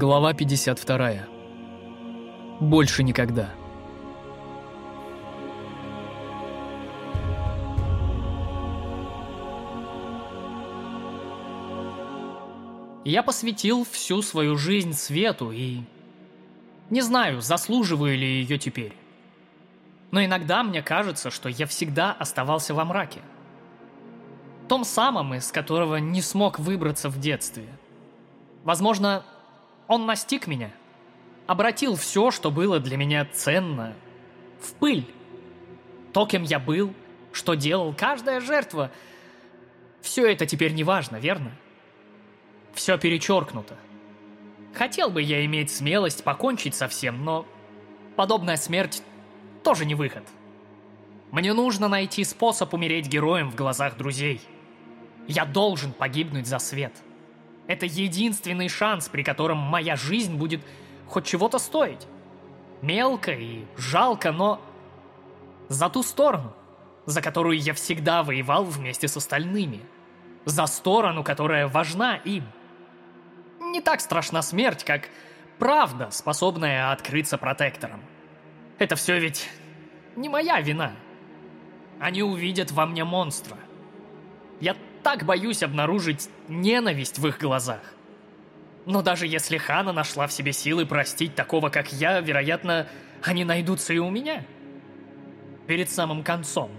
Глава 52. Больше никогда. Я посвятил всю свою жизнь свету и... Не знаю, заслуживаю ли ее теперь. Но иногда мне кажется, что я всегда оставался во мраке. Том самом, из которого не смог выбраться в детстве. Возможно, он настиг меня, обратил все, что было для меня ценно, в пыль. То, кем я был, что делал, каждая жертва. Все это теперь не важно, верно? Все перечеркнуто. Хотел бы я иметь смелость покончить со всем, но подобная смерть тоже не выход. Мне нужно найти способ умереть героем в глазах друзей. Я должен погибнуть за свет. Это единственный шанс, при котором моя жизнь будет хоть чего-то стоить. Мелко и жалко, но за ту сторону, за которую я всегда воевал вместе с остальными. За сторону, которая важна им. Не так страшна смерть, как правда, способная открыться протектором. Это все ведь не моя вина. Они увидят во мне монстра. Я так боюсь обнаружить ненависть в их глазах. Но даже если Хана нашла в себе силы простить такого, как я, вероятно, они найдутся и у меня. Перед самым концом.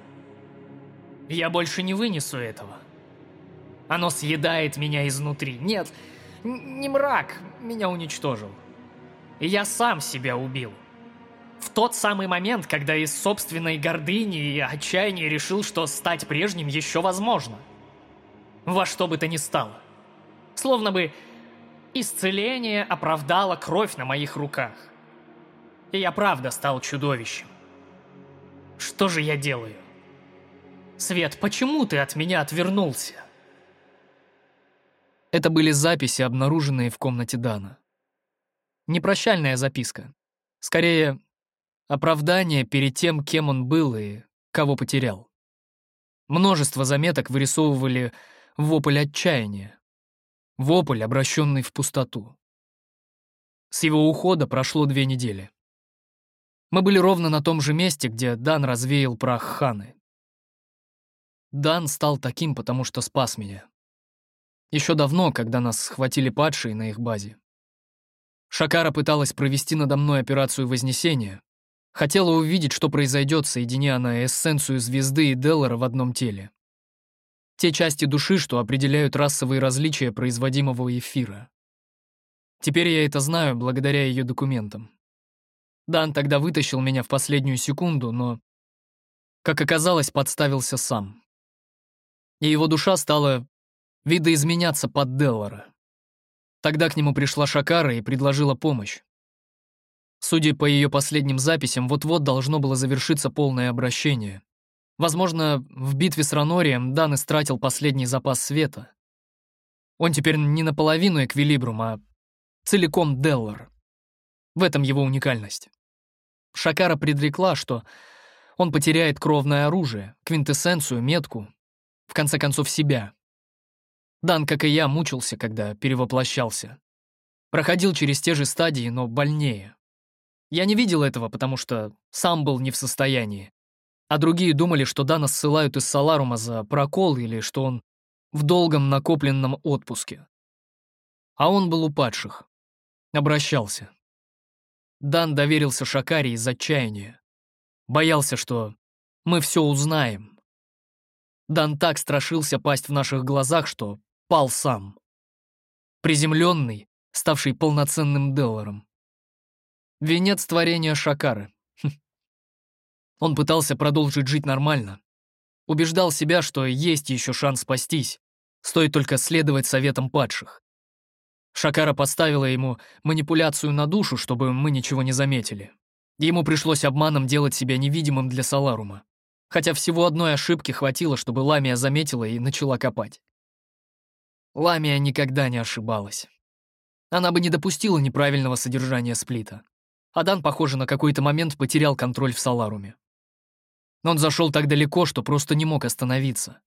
Я больше не вынесу этого. Оно съедает меня изнутри. Нет, не мрак меня уничтожил. Я сам себя убил. В тот самый момент, когда из собственной гордыни и отчаяния решил, что стать прежним еще возможно – во что бы то ни стало. Словно бы исцеление оправдало кровь на моих руках. И я правда стал чудовищем. Что же я делаю? Свет, почему ты от меня отвернулся? Это были записи, обнаруженные в комнате Дана. Непрощальная записка. Скорее, оправдание перед тем, кем он был и кого потерял. Множество заметок вырисовывали вопль отчаяния. Вопль, обращенный в пустоту. С его ухода прошло две недели. Мы были ровно на том же месте, где Дан развеял прах Ханы. Дан стал таким, потому что спас меня. Еще давно, когда нас схватили падшие на их базе. Шакара пыталась провести надо мной операцию Вознесения. Хотела увидеть, что произойдет, соединя она эссенцию звезды и Деллара в одном теле. Те части души, что определяют расовые различия производимого эфира. Теперь я это знаю благодаря ее документам. Дан тогда вытащил меня в последнюю секунду, но, как оказалось, подставился сам. И его душа стала видоизменяться под Деллара. Тогда к нему пришла Шакара и предложила помощь. Судя по ее последним записям, вот-вот должно было завершиться полное обращение. Возможно, в битве с Ранорием Дан истратил последний запас света. Он теперь не наполовину Эквилибрум, а целиком Деллар. В этом его уникальность. Шакара предрекла, что он потеряет кровное оружие, квинтэссенцию, метку, в конце концов себя. Дан, как и я, мучился, когда перевоплощался. Проходил через те же стадии, но больнее. Я не видел этого, потому что сам был не в состоянии а другие думали, что Дана ссылают из Саларума за прокол или что он в долгом накопленном отпуске. А он был у падших. Обращался. Дан доверился Шакаре из отчаяния. Боялся, что мы все узнаем. Дан так страшился пасть в наших глазах, что пал сам. Приземленный, ставший полноценным Делларом. Венец творения Шакары. Он пытался продолжить жить нормально. Убеждал себя, что есть еще шанс спастись. Стоит только следовать советам падших. Шакара поставила ему манипуляцию на душу, чтобы мы ничего не заметили. Ему пришлось обманом делать себя невидимым для Саларума. Хотя всего одной ошибки хватило, чтобы Ламия заметила и начала копать. Ламия никогда не ошибалась. Она бы не допустила неправильного содержания сплита. Адан, похоже, на какой-то момент потерял контроль в Саларуме. Он зашел так далеко, что просто не мог остановиться.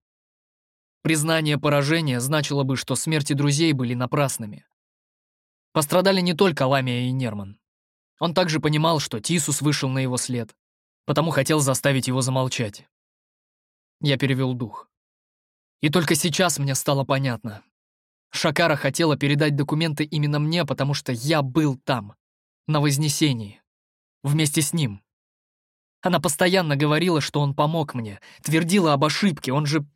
Признание поражения значило бы, что смерти друзей были напрасными. Пострадали не только Ламия и Нерман. Он также понимал, что Тисус вышел на его след, потому хотел заставить его замолчать. Я перевел дух. И только сейчас мне стало понятно. Шакара хотела передать документы именно мне, потому что я был там, на Вознесении, вместе с ним. Она постоянно говорила, что он помог мне, твердила об ошибке, он же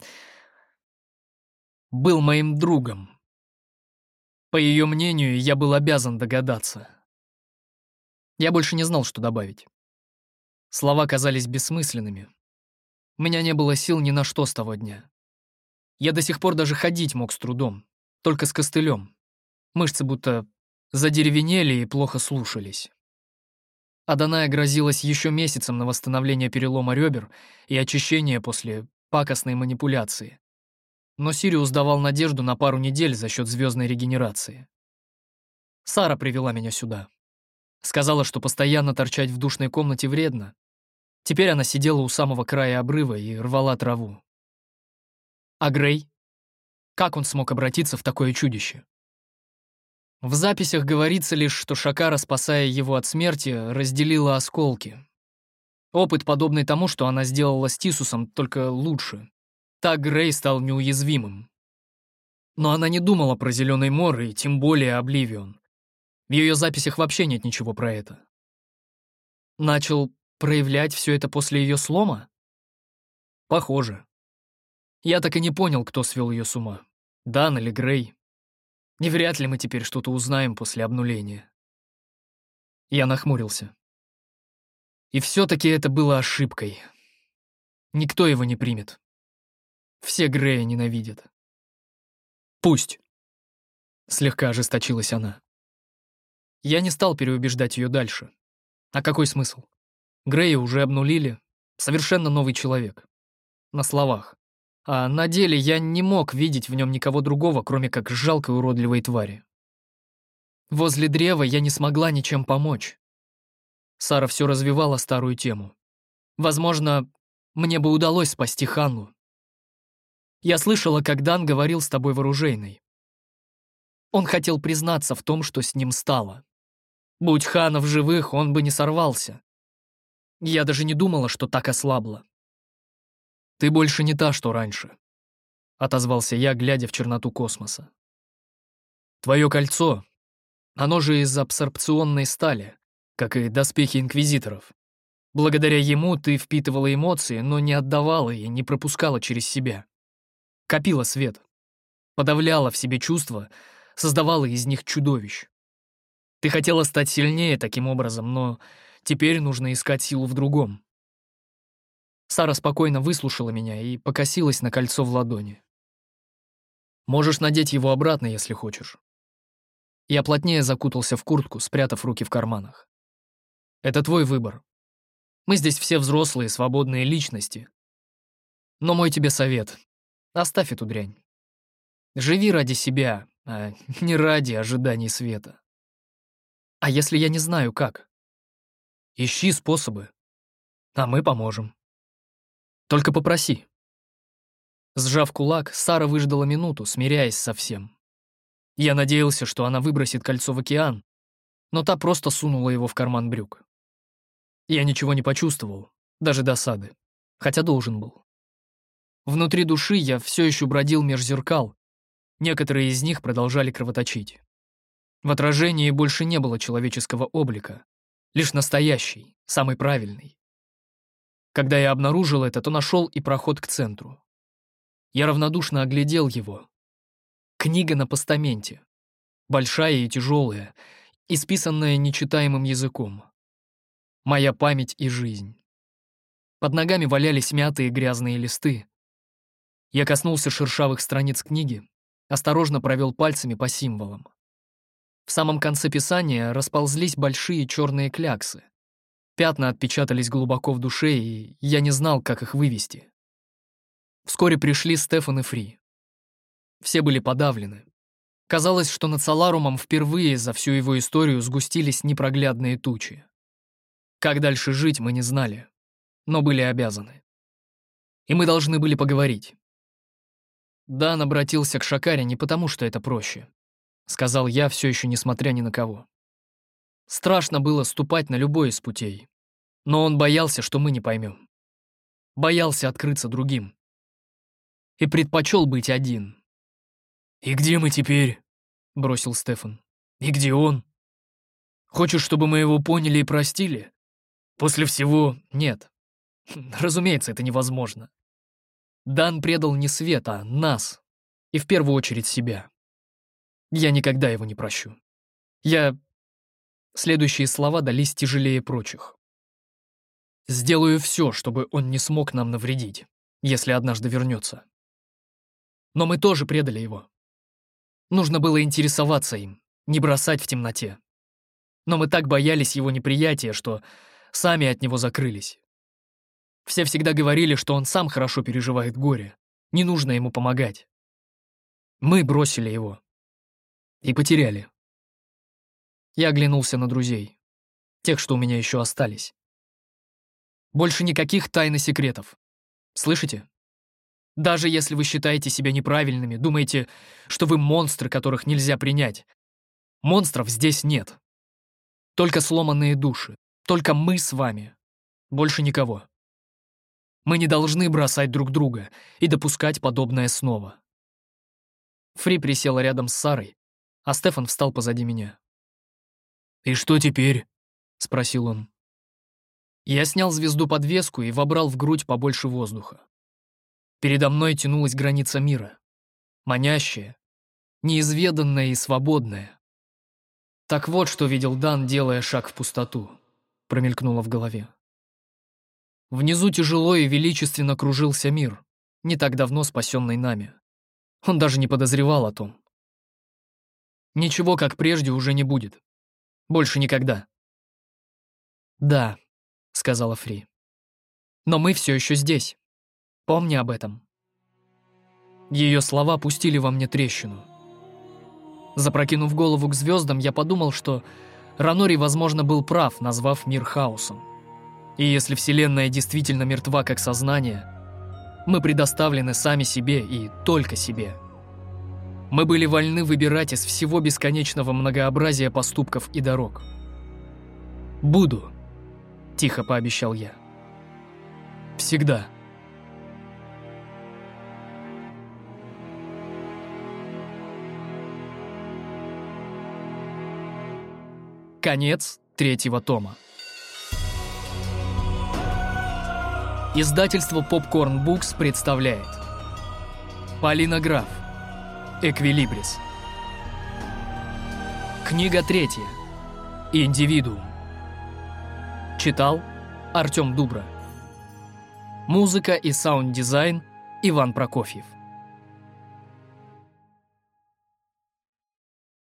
был моим другом. По ее мнению, я был обязан догадаться. Я больше не знал, что добавить. Слова казались бессмысленными. У меня не было сил ни на что с того дня. Я до сих пор даже ходить мог с трудом, только с костылем. Мышцы будто задеревенели и плохо слушались. Аданая грозилась еще месяцем на восстановление перелома ребер и очищение после пакостной манипуляции. Но Сириус давал надежду на пару недель за счет звездной регенерации. Сара привела меня сюда. Сказала, что постоянно торчать в душной комнате вредно. Теперь она сидела у самого края обрыва и рвала траву. А Грей? Как он смог обратиться в такое чудище? В записях говорится лишь, что Шакара, спасая его от смерти, разделила осколки. Опыт, подобный тому, что она сделала с Тисусом, только лучше. Так Грей стал неуязвимым. Но она не думала про Зеленый мор и тем более Обливион. В ее записях вообще нет ничего про это. Начал проявлять все это после ее слома? Похоже. Я так и не понял, кто свел ее с ума. Дан или Грей. Не вряд ли мы теперь что-то узнаем после обнуления. Я нахмурился. И все-таки это было ошибкой. Никто его не примет. Все Грея ненавидят. Пусть. Слегка ожесточилась она. Я не стал переубеждать ее дальше. А какой смысл? Грея уже обнулили. Совершенно новый человек. На словах. А на деле я не мог видеть в нем никого другого, кроме как жалкой уродливой твари. Возле древа я не смогла ничем помочь. Сара все развивала старую тему. Возможно, мне бы удалось спасти Ханну. Я слышала, как Дан говорил с тобой вооружейной. Он хотел признаться в том, что с ним стало. Будь Хана в живых, он бы не сорвался. Я даже не думала, что так ослабла. «Ты больше не та, что раньше», — отозвался я, глядя в черноту космоса. «Твое кольцо, оно же из абсорбционной стали, как и доспехи инквизиторов. Благодаря ему ты впитывала эмоции, но не отдавала и не пропускала через себя. Копила свет, подавляла в себе чувства, создавала из них чудовищ. Ты хотела стать сильнее таким образом, но теперь нужно искать силу в другом. Сара спокойно выслушала меня и покосилась на кольцо в ладони. Можешь надеть его обратно, если хочешь. Я плотнее закутался в куртку, спрятав руки в карманах. Это твой выбор. Мы здесь все взрослые, свободные личности. Но мой тебе совет — оставь эту дрянь. Живи ради себя, а не ради ожиданий света. А если я не знаю, как? Ищи способы, а мы поможем. Только попроси. Сжав кулак, Сара выждала минуту, смиряясь со всем. Я надеялся, что она выбросит кольцо в океан, но та просто сунула его в карман брюк. Я ничего не почувствовал, даже досады, хотя должен был. Внутри души я все еще бродил меж зеркал, некоторые из них продолжали кровоточить. В отражении больше не было человеческого облика, лишь настоящий, самый правильный. Когда я обнаружил это, то нашел и проход к центру. Я равнодушно оглядел его. Книга на постаменте. Большая и тяжелая, исписанная нечитаемым языком. Моя память и жизнь. Под ногами валялись мятые грязные листы. Я коснулся шершавых страниц книги, осторожно провел пальцами по символам. В самом конце писания расползлись большие черные кляксы. Пятна отпечатались глубоко в душе, и я не знал, как их вывести. Вскоре пришли Стефан и Фри. Все были подавлены. Казалось, что над Саларумом впервые за всю его историю сгустились непроглядные тучи. Как дальше жить, мы не знали, но были обязаны. И мы должны были поговорить. Дан обратился к Шакаре не потому, что это проще. — сказал я, все еще несмотря ни на кого. Страшно было ступать на любой из путей, но он боялся, что мы не поймем. Боялся открыться другим. И предпочел быть один. «И где мы теперь?» — бросил Стефан. «И где он? Хочешь, чтобы мы его поняли и простили? После всего нет. Разумеется, это невозможно. Дан предал не свет, а нас. И в первую очередь себя. Я никогда его не прощу. Я... Следующие слова дались тяжелее прочих. Сделаю все, чтобы он не смог нам навредить, если однажды вернется. Но мы тоже предали его. Нужно было интересоваться им, не бросать в темноте. Но мы так боялись его неприятия, что сами от него закрылись. Все всегда говорили, что он сам хорошо переживает горе, не нужно ему помогать. Мы бросили его, и потеряли. Я оглянулся на друзей. Тех, что у меня еще остались. Больше никаких тайн и секретов. Слышите? Даже если вы считаете себя неправильными, думаете, что вы монстры, которых нельзя принять. Монстров здесь нет. Только сломанные души. Только мы с вами. Больше никого. Мы не должны бросать друг друга и допускать подобное снова. Фри присела рядом с Сарой, а Стефан встал позади меня. «И что теперь?» — спросил он. Я снял звезду-подвеску и вобрал в грудь побольше воздуха. Передо мной тянулась граница мира. Манящая, неизведанная и свободная. Так вот, что видел Дан, делая шаг в пустоту, промелькнуло в голове. Внизу тяжело и величественно кружился мир, не так давно спасенный нами. Он даже не подозревал о том. Ничего, как прежде, уже не будет. Больше никогда. «Да», — сказала Фри. «Но мы все еще здесь. Помни об этом». Ее слова пустили во мне трещину. Запрокинув голову к звездам, я подумал, что Ранори, возможно, был прав, назвав мир хаосом. И если Вселенная действительно мертва как сознание, мы предоставлены сами себе и только себе. Мы были вольны выбирать из всего бесконечного многообразия поступков и дорог. «Буду», — тихо пообещал я. «Всегда». Конец третьего тома. Издательство Popcorn Books представляет Полина Граф Эквилибрис. Книга третья. Индивидуум. Читал Артем Дубра. Музыка и саунд-дизайн Иван Прокофьев.